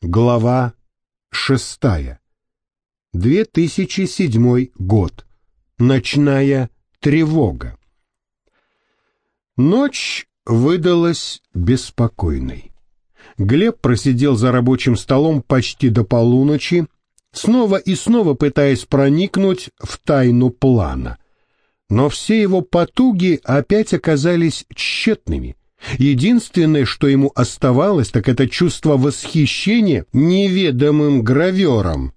Глава шестая. 2007 год. Ночная тревога. Ночь выдалась беспокойной. Глеб просидел за рабочим столом почти до полуночи, снова и снова пытаясь проникнуть в тайну плана. Но все его потуги опять оказались тщетными. Единственное, что ему оставалось, так это чувство восхищения неведомым гравером.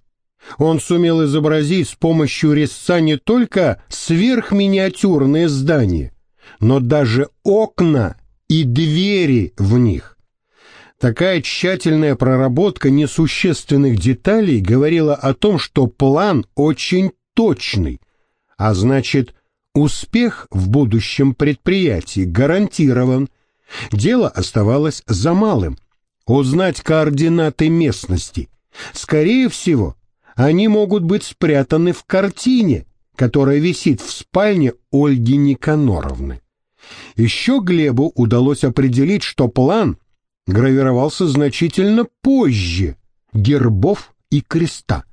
Он сумел изобразить с помощью резца не только сверхминиатюрные здания, но даже окна и двери в них. Такая тщательная проработка несущественных деталей говорила о том, что план очень точный, а значит, успех в будущем предприятии гарантирован – Дело оставалось за малым — узнать координаты местности. Скорее всего, они могут быть спрятаны в картине, которая висит в спальне Ольги Никаноровны. Еще Глебу удалось определить, что план гравировался значительно позже гербов и креста.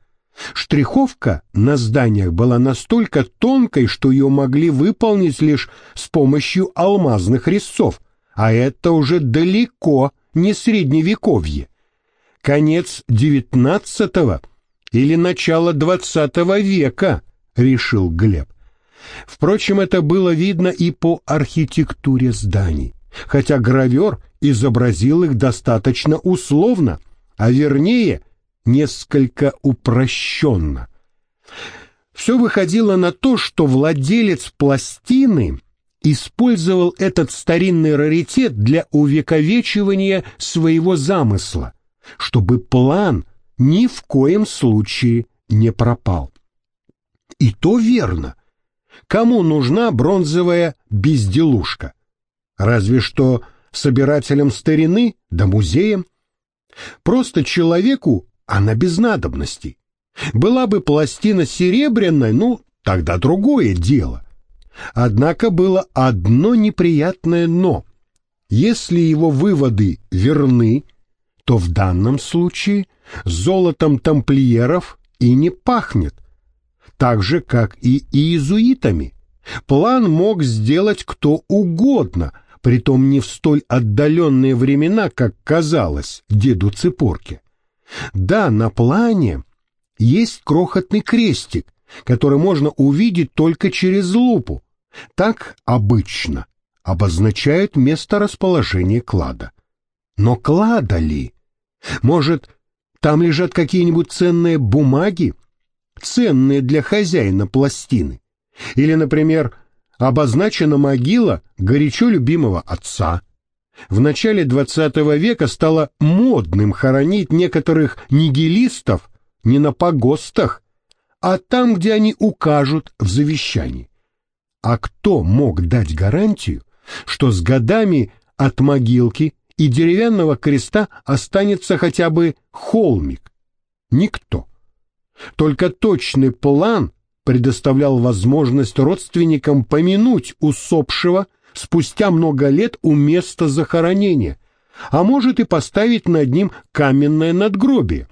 Штриховка на зданиях была настолько тонкой, что ее могли выполнить лишь с помощью алмазных резцов, а это уже далеко не средневековье. Конец девятнадцатого или начало двадцатого века, решил Глеб. Впрочем, это было видно и по архитектуре зданий, хотя гравер изобразил их достаточно условно, а вернее, несколько упрощенно. Все выходило на то, что владелец пластины использовал этот старинный раритет для увековечивания своего замысла, чтобы план ни в коем случае не пропал. И то верно. Кому нужна бронзовая безделушка? Разве что собирателям старины да музеям. Просто человеку она без надобности. Была бы пластина серебряной, ну, тогда другое дело. Однако было одно неприятное «но». Если его выводы верны, то в данном случае золотом тамплиеров и не пахнет, так же, как и иезуитами. План мог сделать кто угодно, притом не в столь отдаленные времена, как казалось деду Цепорке. Да, на плане есть крохотный крестик, который можно увидеть только через лупу, так обычно обозначают место расположения клада. Но клада ли? Может, там лежат какие-нибудь ценные бумаги, ценные для хозяина пластины? Или, например, обозначена могила горячо любимого отца? В начале XX века стало модным хоронить некоторых нигилистов не на погостах, а там, где они укажут в завещании. А кто мог дать гарантию, что с годами от могилки и деревянного креста останется хотя бы холмик? Никто. Только точный план предоставлял возможность родственникам помянуть усопшего спустя много лет у места захоронения, а может и поставить над ним каменное надгробие.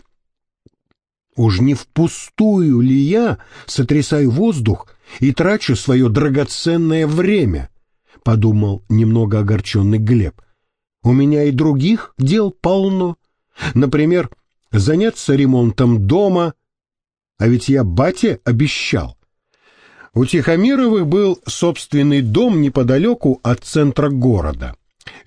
Уж не впустую ли я сотрясаю воздух и трачу свое драгоценное время, — подумал немного огорченный Глеб. У меня и других дел полно. Например, заняться ремонтом дома, а ведь я бате обещал. У Тихомировых был собственный дом неподалеку от центра города.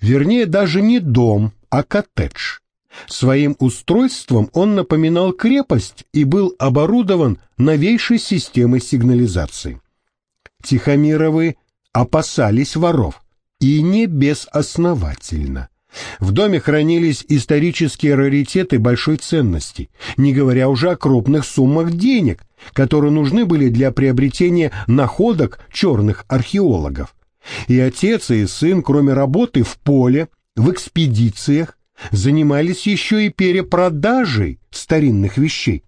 Вернее, даже не дом, а коттедж. Своим устройством он напоминал крепость и был оборудован новейшей системой сигнализации. Тихомировы опасались воров, и не безосновательно. В доме хранились исторические раритеты большой ценности, не говоря уже о крупных суммах денег, которые нужны были для приобретения находок черных археологов. И отец и сын, кроме работы в поле, в экспедициях, занимались еще и перепродажей старинных вещей.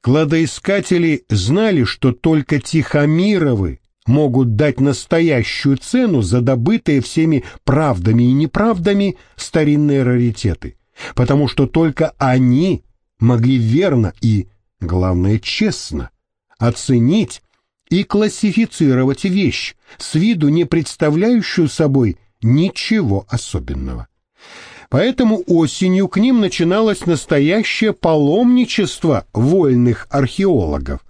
Кладоискатели знали, что только Тихомировы могут дать настоящую цену за добытые всеми правдами и неправдами старинные раритеты. потому что только они могли верно и, главное, честно оценить и классифицировать вещь, с виду не представляющую собой ничего особенного. Поэтому осенью к ним начиналось настоящее паломничество вольных археологов.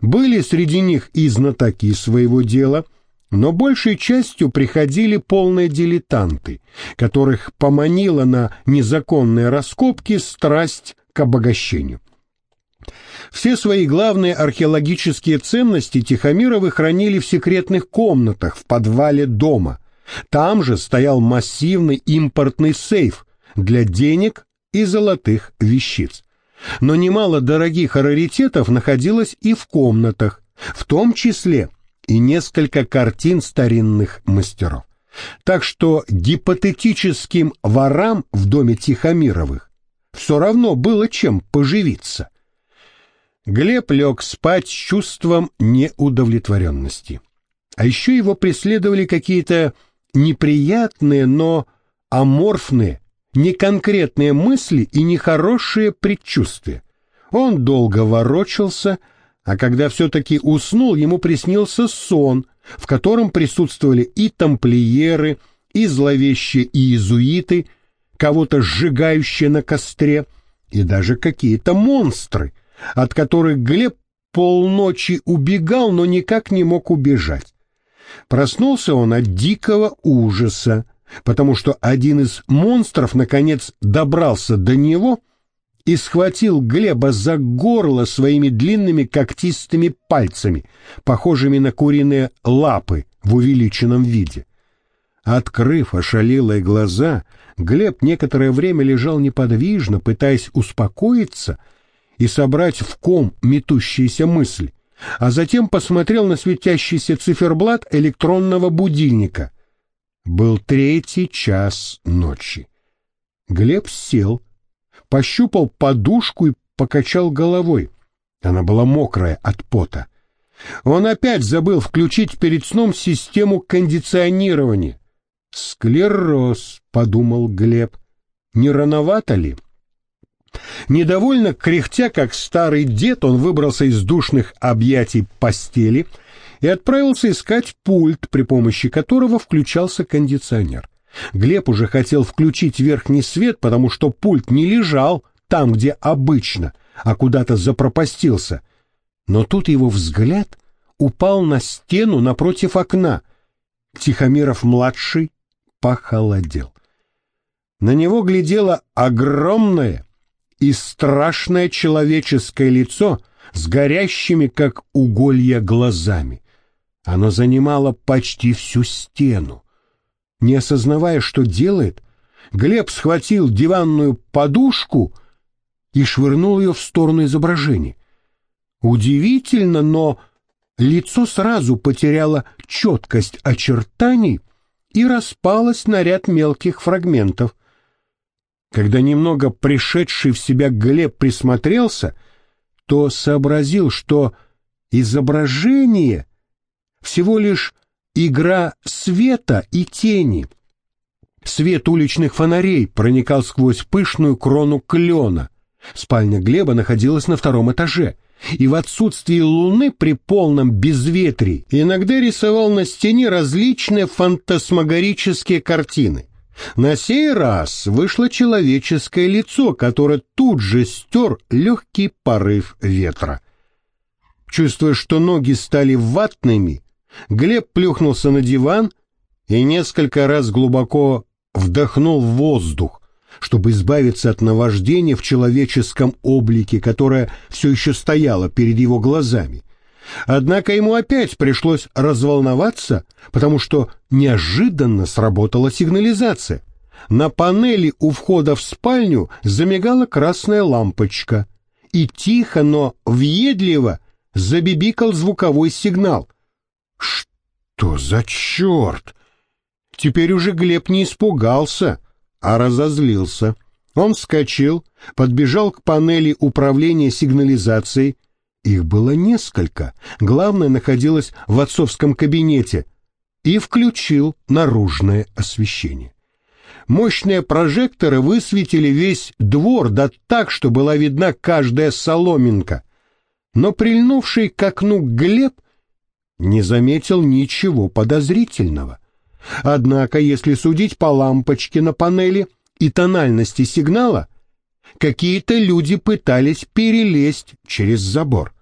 Были среди них и знатоки своего дела, но большей частью приходили полные дилетанты, которых поманила на незаконные раскопки страсть к обогащению. Все свои главные археологические ценности Тихомировы хранили в секретных комнатах в подвале дома. Там же стоял массивный импортный сейф для денег и золотых вещиц. Но немало дорогих раритетов находилось и в комнатах, в том числе и несколько картин старинных мастеров. Так что гипотетическим ворам в доме Тихомировых все равно было чем поживиться. Глеб лег спать с чувством неудовлетворенности. А еще его преследовали какие-то неприятные, но аморфные, неконкретные мысли и нехорошие предчувствия. Он долго ворочался, а когда все-таки уснул, ему приснился сон, в котором присутствовали и тамплиеры, и зловещие иезуиты, кого-то сжигающие на костре, и даже какие-то монстры — от которых Глеб полночи убегал, но никак не мог убежать. Проснулся он от дикого ужаса, потому что один из монстров наконец добрался до него и схватил Глеба за горло своими длинными когтистыми пальцами, похожими на куриные лапы в увеличенном виде. Открыв ошалелые глаза, Глеб некоторое время лежал неподвижно, пытаясь успокоиться — и собрать в ком метущиеся мысли, а затем посмотрел на светящийся циферблат электронного будильника. Был третий час ночи. Глеб сел, пощупал подушку и покачал головой. Она была мокрая от пота. Он опять забыл включить перед сном систему кондиционирования. «Склероз», — подумал Глеб. «Не рановато ли?» Недовольно кряхтя, как старый дед, он выбрался из душных объятий постели и отправился искать пульт, при помощи которого включался кондиционер. Глеб уже хотел включить верхний свет, потому что пульт не лежал там, где обычно, а куда-то запропастился. Но тут его взгляд упал на стену напротив окна. Тихомиров-младший похолодел. На него глядело огромное, и страшное человеческое лицо с горящими, как уголья, глазами. Оно занимало почти всю стену. Не осознавая, что делает, Глеб схватил диванную подушку и швырнул ее в сторону изображения. Удивительно, но лицо сразу потеряло четкость очертаний и распалось на ряд мелких фрагментов. Когда немного пришедший в себя Глеб присмотрелся, то сообразил, что изображение всего лишь игра света и тени. Свет уличных фонарей проникал сквозь пышную крону клена. Спальня Глеба находилась на втором этаже, и в отсутствии луны при полном безветрии иногда рисовал на стене различные фантасмагорические картины. На сей раз вышло человеческое лицо, которое тут же стер легкий порыв ветра. Чувствуя, что ноги стали ватными, Глеб плюхнулся на диван и несколько раз глубоко вдохнул воздух, чтобы избавиться от наваждения в человеческом облике, которое все еще стояло перед его глазами. Однако ему опять пришлось разволноваться, потому что неожиданно сработала сигнализация. На панели у входа в спальню замигала красная лампочка, и тихо, но въедливо забибикал звуковой сигнал. Что за черт? Теперь уже Глеб не испугался, а разозлился. Он вскочил, подбежал к панели управления сигнализацией, их было несколько, главное находилось в отцовском кабинете, и включил наружное освещение. Мощные прожекторы высветили весь двор, да так, что была видна каждая соломинка. Но прильнувший к окну Глеб не заметил ничего подозрительного. Однако, если судить по лампочке на панели и тональности сигнала, какие-то люди пытались перелезть через забор.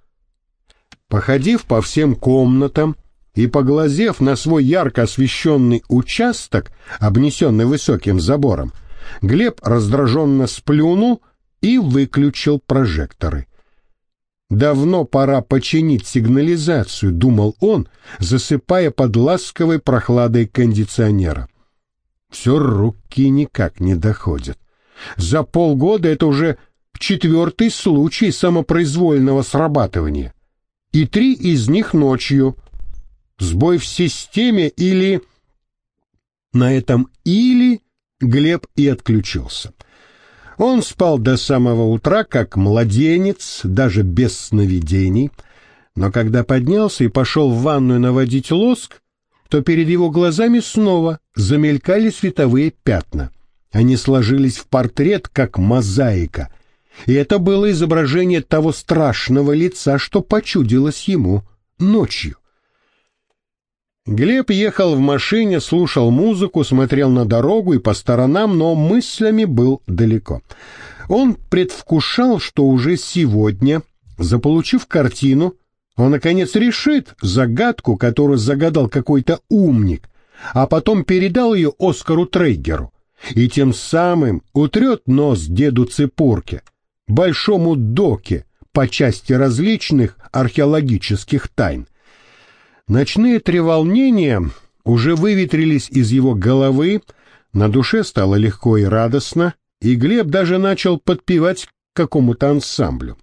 Походив по всем комнатам, и, поглазев на свой ярко освещенный участок, обнесенный высоким забором, Глеб раздраженно сплюнул и выключил прожекторы. «Давно пора починить сигнализацию», — думал он, засыпая под ласковой прохладой кондиционера. Все руки никак не доходят. За полгода это уже четвертый случай самопроизвольного срабатывания. И три из них ночью — сбой в системе или... На этом «или» Глеб и отключился. Он спал до самого утра, как младенец, даже без сновидений, но когда поднялся и пошел в ванную наводить лоск, то перед его глазами снова замелькали световые пятна. Они сложились в портрет, как мозаика, и это было изображение того страшного лица, что почудилось ему ночью. Глеб ехал в машине, слушал музыку, смотрел на дорогу и по сторонам, но мыслями был далеко. Он предвкушал, что уже сегодня, заполучив картину, он, наконец, решит загадку, которую загадал какой-то умник, а потом передал ее Оскару Трейгеру, и тем самым утрет нос деду Цепурке, большому доке по части различных археологических тайн. Ночные треволнения уже выветрились из его головы, на душе стало легко и радостно, и Глеб даже начал подпевать какому-то ансамблю.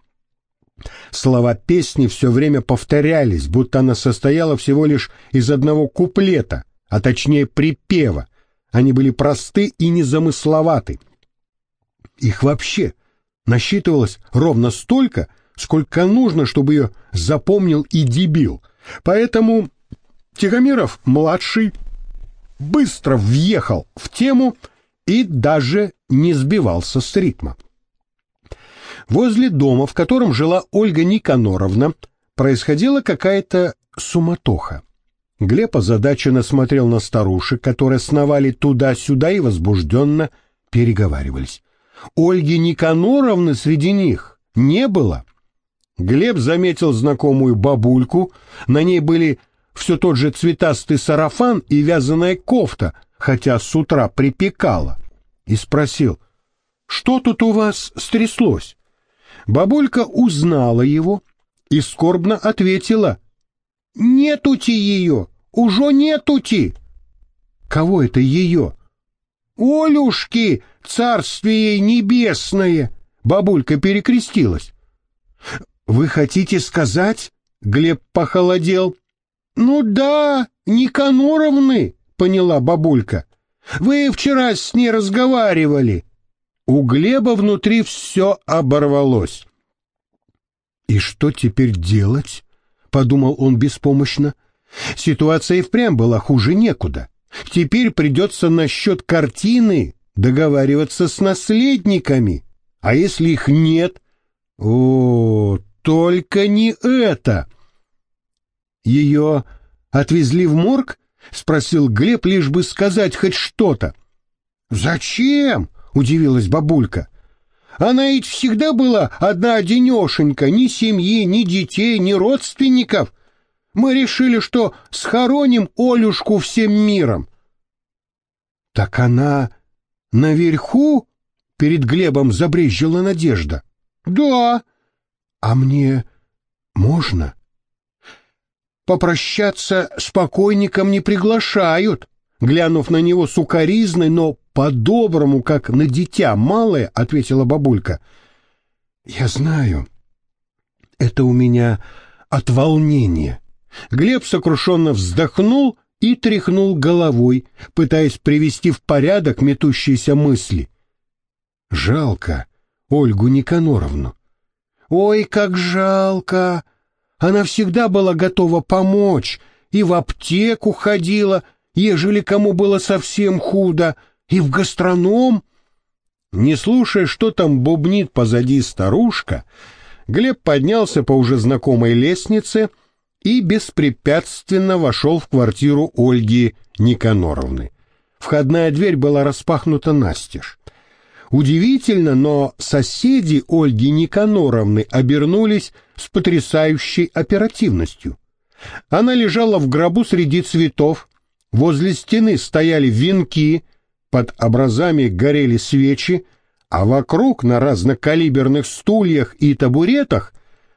Слова песни все время повторялись, будто она состояла всего лишь из одного куплета, а точнее припева. Они были просты и незамысловаты. Их вообще насчитывалось ровно столько, сколько нужно, чтобы ее запомнил и дебил — Поэтому Тихомиров-младший быстро въехал в тему и даже не сбивался с ритма. Возле дома, в котором жила Ольга Никаноровна, происходила какая-то суматоха. Глеб озадаченно смотрел на старушек, которые сновали туда-сюда и возбужденно переговаривались. Ольги Никаноровны среди них не было. Глеб заметил знакомую бабульку, на ней были все тот же цветастый сарафан и вязаная кофта, хотя с утра припекала, и спросил, что тут у вас стряслось? Бабулька узнала его и скорбно ответила, «Нетути ее, уже нетути!» «Кого это ее?» «Олюшки, царствие небесное!» Бабулька перекрестилась. Вы хотите сказать? Глеб похолодел. Ну да, Никаноровны, поняла бабулька. Вы вчера с ней разговаривали. У Глеба внутри все оборвалось. И что теперь делать? Подумал он беспомощно. Ситуация и впрямь была хуже некуда. Теперь придется насчет картины договариваться с наследниками. А если их нет? О, только не это. Ее отвезли в морг? Спросил Глеб, лишь бы сказать хоть что-то. Зачем? Удивилась бабулька. Она ведь всегда была одна-одинешенька, ни семьи, ни детей, ни родственников. Мы решили, что схороним Олюшку всем миром. Так она наверху? Перед Глебом забрезжила надежда. Да, а мне можно? Попрощаться с покойником не приглашают. Глянув на него сукоризной, но по-доброму, как на дитя малое, ответила бабулька. Я знаю. Это у меня от волнения. Глеб сокрушенно вздохнул и тряхнул головой, пытаясь привести в порядок метущиеся мысли. Жалко Ольгу Никаноровну. Ой, как жалко! Она всегда была готова помочь, и в аптеку ходила, ежели кому было совсем худо, И в гастроном? Не слушая, что там бубнит позади старушка, Глеб поднялся по уже знакомой лестнице и беспрепятственно вошел в квартиру Ольги Никаноровны. Входная дверь была распахнута настежь. Удивительно, но соседи Ольги Никаноровны обернулись с потрясающей оперативностью. Она лежала в гробу среди цветов, возле стены стояли венки, под образами горели свечи, а вокруг на разнокалиберных стульях и табуретах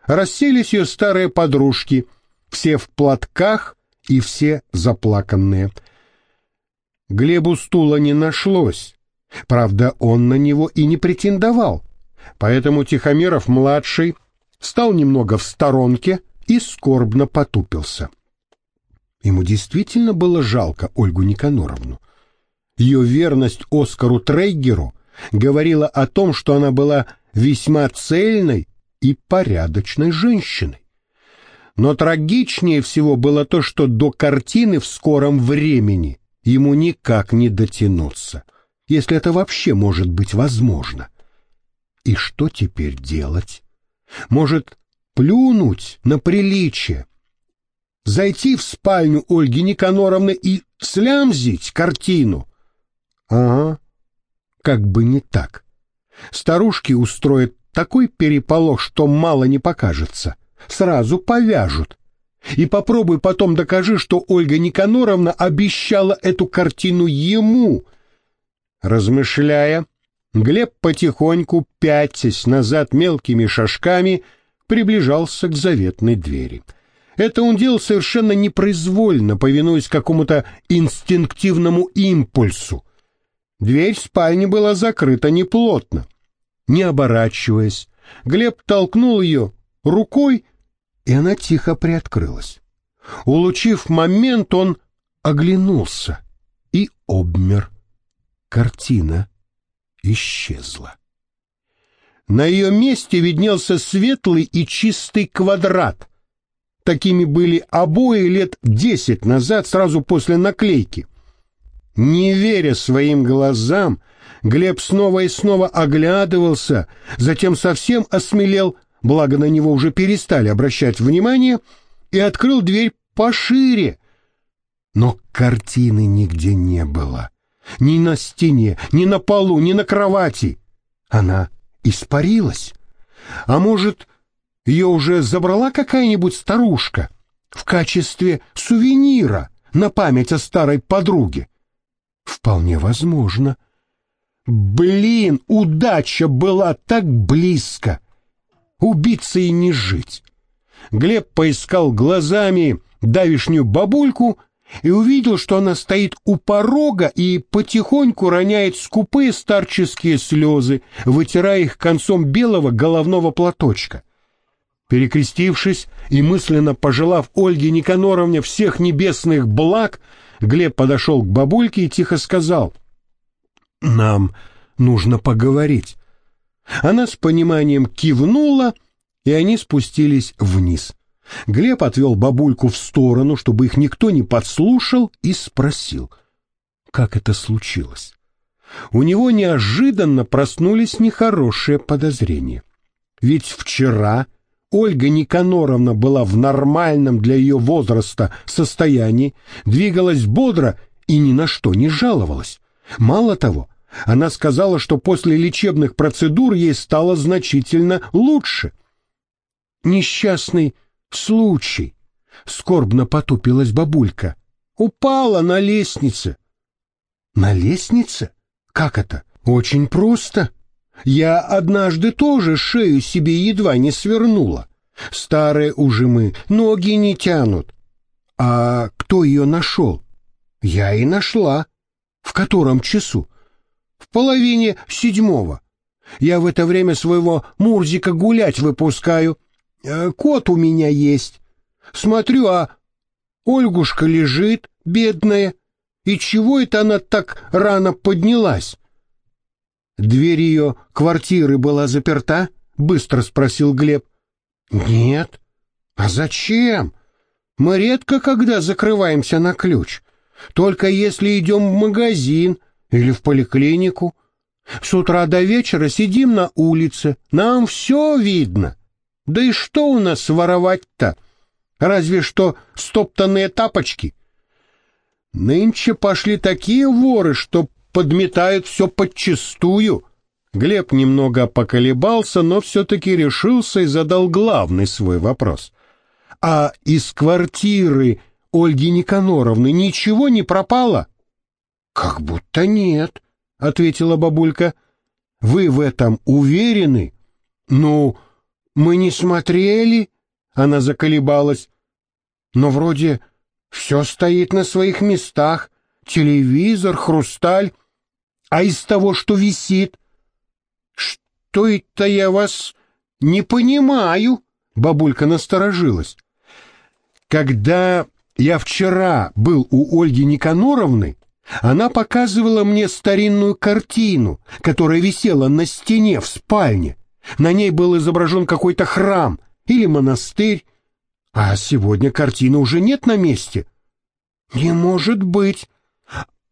расселись ее старые подружки, все в платках и все заплаканные. Глебу стула не нашлось, правда, он на него и не претендовал, поэтому Тихомиров-младший стал немного в сторонке и скорбно потупился. Ему действительно было жалко Ольгу Никаноровну. Ее верность Оскару Трейгеру говорила о том, что она была весьма цельной и порядочной женщиной. Но трагичнее всего было то, что до картины в скором времени ему никак не дотянуться, если это вообще может быть возможно. И что теперь делать? Может, плюнуть на приличие, зайти в спальню Ольги Никаноровны и слямзить картину? Ага, как бы не так. Старушки устроят такой переполох, что мало не покажется. Сразу повяжут. И попробуй потом докажи, что Ольга Никаноровна обещала эту картину ему. Размышляя, Глеб потихоньку, пятясь назад мелкими шажками, приближался к заветной двери. Это он делал совершенно непроизвольно, повинуясь какому-то инстинктивному импульсу. Дверь спальни была закрыта неплотно. Не оборачиваясь, Глеб толкнул ее рукой, и она тихо приоткрылась. Улучив момент, он оглянулся и обмер. Картина исчезла. На ее месте виднелся светлый и чистый квадрат. Такими были обои лет десять назад, сразу после наклейки. Не веря своим глазам, Глеб снова и снова оглядывался, затем совсем осмелел, благо на него уже перестали обращать внимание, и открыл дверь пошире. Но картины нигде не было. Ни на стене, ни на полу, ни на кровати. Она испарилась. А может, ее уже забрала какая-нибудь старушка в качестве сувенира на память о старой подруге? Вполне возможно. Блин, удача была так близко. Убиться и не жить. Глеб поискал глазами давишнюю бабульку и увидел, что она стоит у порога и потихоньку роняет скупые старческие слезы, вытирая их концом белого головного платочка. Перекрестившись и мысленно пожелав Ольге Никаноровне всех небесных благ, Глеб подошел к бабульке и тихо сказал, «Нам нужно поговорить». Она с пониманием кивнула, и они спустились вниз. Глеб отвел бабульку в сторону, чтобы их никто не подслушал, и спросил, как это случилось. У него неожиданно проснулись нехорошие подозрения. Ведь вчера Ольга Никаноровна была в нормальном для ее возраста состоянии, двигалась бодро и ни на что не жаловалась. Мало того, она сказала, что после лечебных процедур ей стало значительно лучше. Несчастный случай. Скорбно потупилась бабулька. Упала на лестнице. На лестнице? Как это? Очень просто. Я однажды тоже шею себе едва не свернула. Старые уже мы, ноги не тянут. А кто ее нашел? Я и нашла. В котором часу? В половине седьмого. Я в это время своего Мурзика гулять выпускаю. Э, кот у меня есть. Смотрю, а Ольгушка лежит, бедная. И чего это она так рано поднялась? Дверь ее квартиры была заперта? Быстро спросил Глеб. Нет. А зачем? Мы редко когда закрываемся на ключ. Только если идем в магазин или в поликлинику. С утра до вечера сидим на улице, нам все видно. Да и что у нас воровать-то? Разве что стоптанные тапочки. Нынче пошли такие воры, что подметают все подчистую. Глеб немного поколебался, но все-таки решился и задал главный свой вопрос. А из квартиры Ольги Никаноровны ничего не пропало? Как будто нет, ответила бабулька. Вы в этом уверены? Ну, мы не смотрели, она заколебалась. Но вроде все стоит на своих местах. Телевизор, хрусталь. А из того, что висит? Что это я вас не понимаю? Бабулька насторожилась. Когда я вчера был у Ольги Никаноровны, она показывала мне старинную картину, которая висела на стене в спальне. На ней был изображен какой-то храм или монастырь, а сегодня картины уже нет на месте. Не может быть.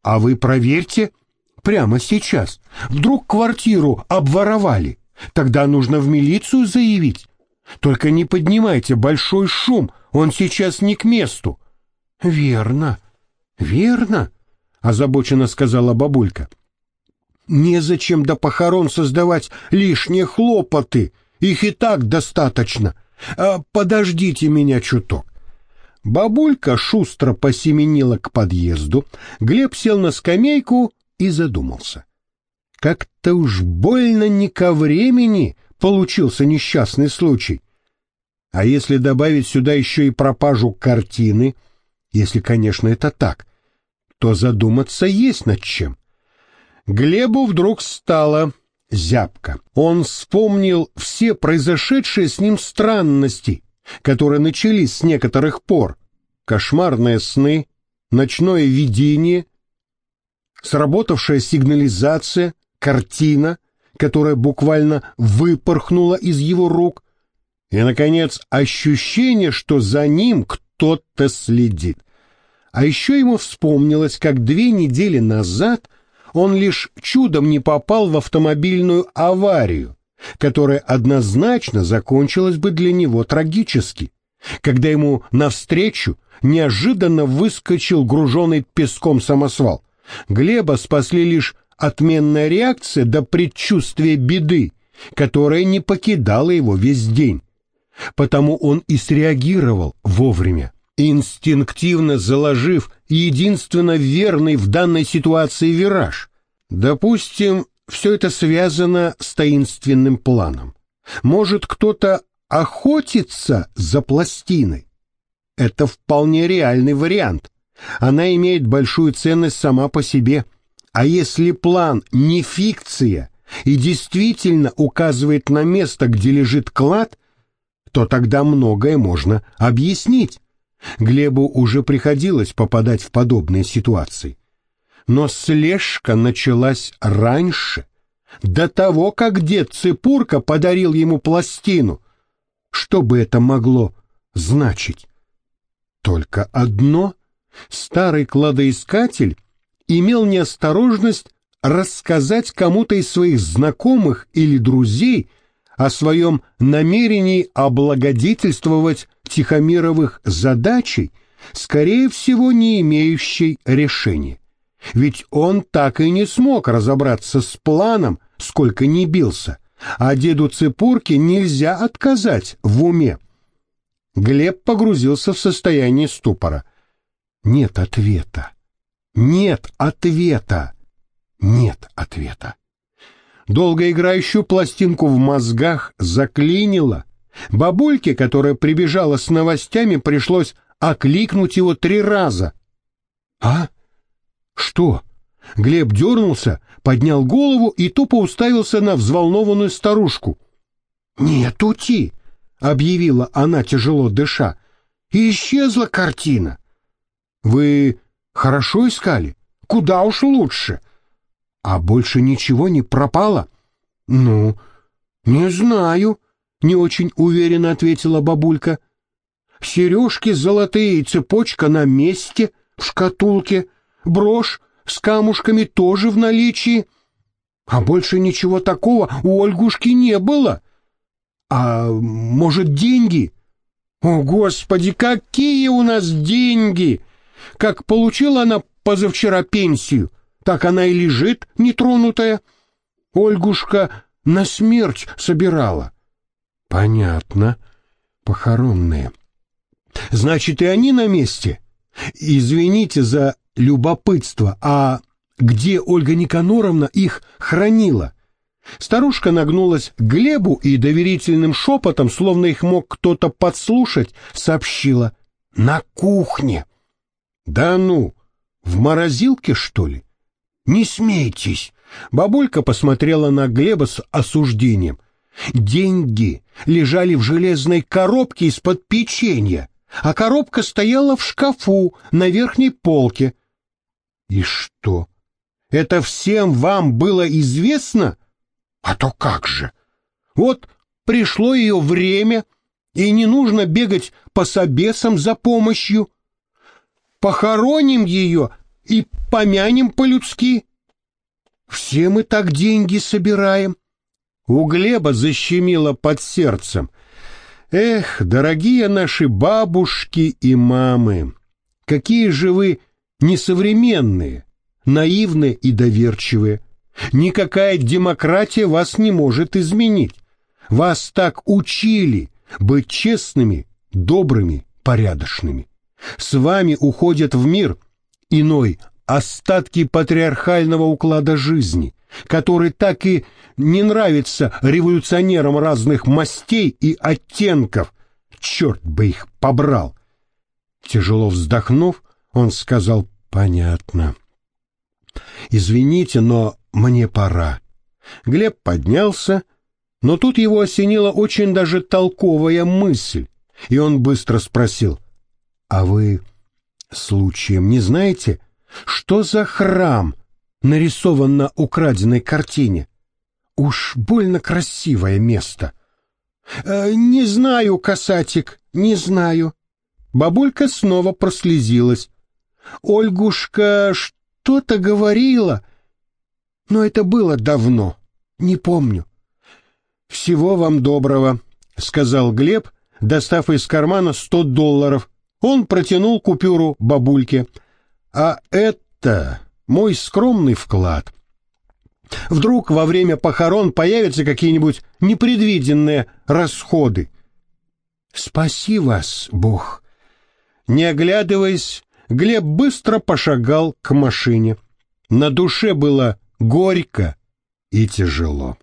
А вы проверьте прямо сейчас. Вдруг квартиру обворовали. Тогда нужно в милицию заявить. Только не поднимайте большой шум, он сейчас не к месту. Верно, верно, озабоченно сказала бабулька. Незачем до похорон создавать лишние хлопоты, их и так достаточно. А подождите меня чуток. Бабулька шустро посеменила к подъезду, Глеб сел на скамейку и задумался. Как-то уж больно не ко времени получился несчастный случай. А если добавить сюда еще и пропажу картины, если, конечно, это так, то задуматься есть над чем. Глебу вдруг стало зябко. Он вспомнил все произошедшие с ним странности, которые начались с некоторых пор. Кошмарные сны, ночное видение, сработавшая сигнализация, картина, которая буквально выпорхнула из его рук, и, наконец, ощущение, что за ним кто-то следит. А еще ему вспомнилось, как две недели назад он лишь чудом не попал в автомобильную аварию, которая однозначно закончилась бы для него трагически, когда ему навстречу неожиданно выскочил груженный песком самосвал. Глеба спасли лишь отменная реакция до предчувствия беды, которая не покидала его весь день. Потому он и среагировал вовремя инстинктивно заложив единственно верный в данной ситуации вираж. Допустим, все это связано с таинственным планом. Может, кто-то охотится за пластиной? Это вполне реальный вариант. Она имеет большую ценность сама по себе. А если план не фикция и действительно указывает на место, где лежит клад, то тогда многое можно объяснить. Глебу уже приходилось попадать в подобные ситуации. Но слежка началась раньше, до того, как дед Цепурка подарил ему пластину. Что бы это могло значить? Только одно. Старый кладоискатель имел неосторожность рассказать кому-то из своих знакомых или друзей о своем намерении облагодетельствовать Тихомировых задачей, скорее всего, не имеющей решения. Ведь он так и не смог разобраться с планом, сколько ни бился, а деду Цепурке нельзя отказать в уме. Глеб погрузился в состояние ступора. Нет ответа. Нет ответа. Нет ответа. Долгоиграющую пластинку в мозгах заклинило, Бабульке, которая прибежала с новостями, пришлось окликнуть его три раза. «А? Что?» Глеб дернулся, поднял голову и тупо уставился на взволнованную старушку. «Нет, ути!» — объявила она, тяжело дыша. «И исчезла картина». «Вы хорошо искали? Куда уж лучше?» «А больше ничего не пропало?» «Ну, не знаю», не очень уверенно ответила бабулька. Сережки золотые цепочка на месте, в шкатулке, брошь с камушками тоже в наличии. А больше ничего такого у Ольгушки не было. А может, деньги? О, Господи, какие у нас деньги! Как получила она позавчера пенсию, так она и лежит нетронутая. Ольгушка на смерть собирала. Понятно. Похоронные. Значит, и они на месте? Извините за любопытство, а где Ольга Никаноровна их хранила? Старушка нагнулась к Глебу и доверительным шепотом, словно их мог кто-то подслушать, сообщила «На кухне». «Да ну, в морозилке, что ли?» «Не смейтесь!» Бабулька посмотрела на Глеба с осуждением. «Деньги лежали в железной коробке из-под печенья, а коробка стояла в шкафу на верхней полке». «И что? Это всем вам было известно?» А то как же? Вот пришло ее время, и не нужно бегать по собесам за помощью. Похороним ее и помянем по-людски. Все мы так деньги собираем. У Глеба защемило под сердцем. Эх, дорогие наши бабушки и мамы, какие же вы несовременные, наивные и доверчивые. Никакая демократия вас не может изменить. Вас так учили быть честными, добрыми, порядочными. С вами уходят в мир иной остатки патриархального уклада жизни, который так и не нравится революционерам разных мастей и оттенков. Черт бы их побрал! Тяжело вздохнув, он сказал «понятно». «Извините, но мне пора». Глеб поднялся, но тут его осенила очень даже толковая мысль, и он быстро спросил, «А вы случаем не знаете, что за храм нарисован на украденной картине? Уж больно красивое место». «Э, «Не знаю, касатик, не знаю». Бабулька снова прослезилась. «Ольгушка что-то говорила, но это было давно, не помню. «Всего вам доброго», — сказал Глеб, достав из кармана сто долларов. Он протянул купюру бабульке. «А это мой скромный вклад. Вдруг во время похорон появятся какие-нибудь непредвиденные расходы». «Спаси вас, Бог!» Не оглядываясь, Глеб быстро пошагал к машине. На душе было горько и тяжело.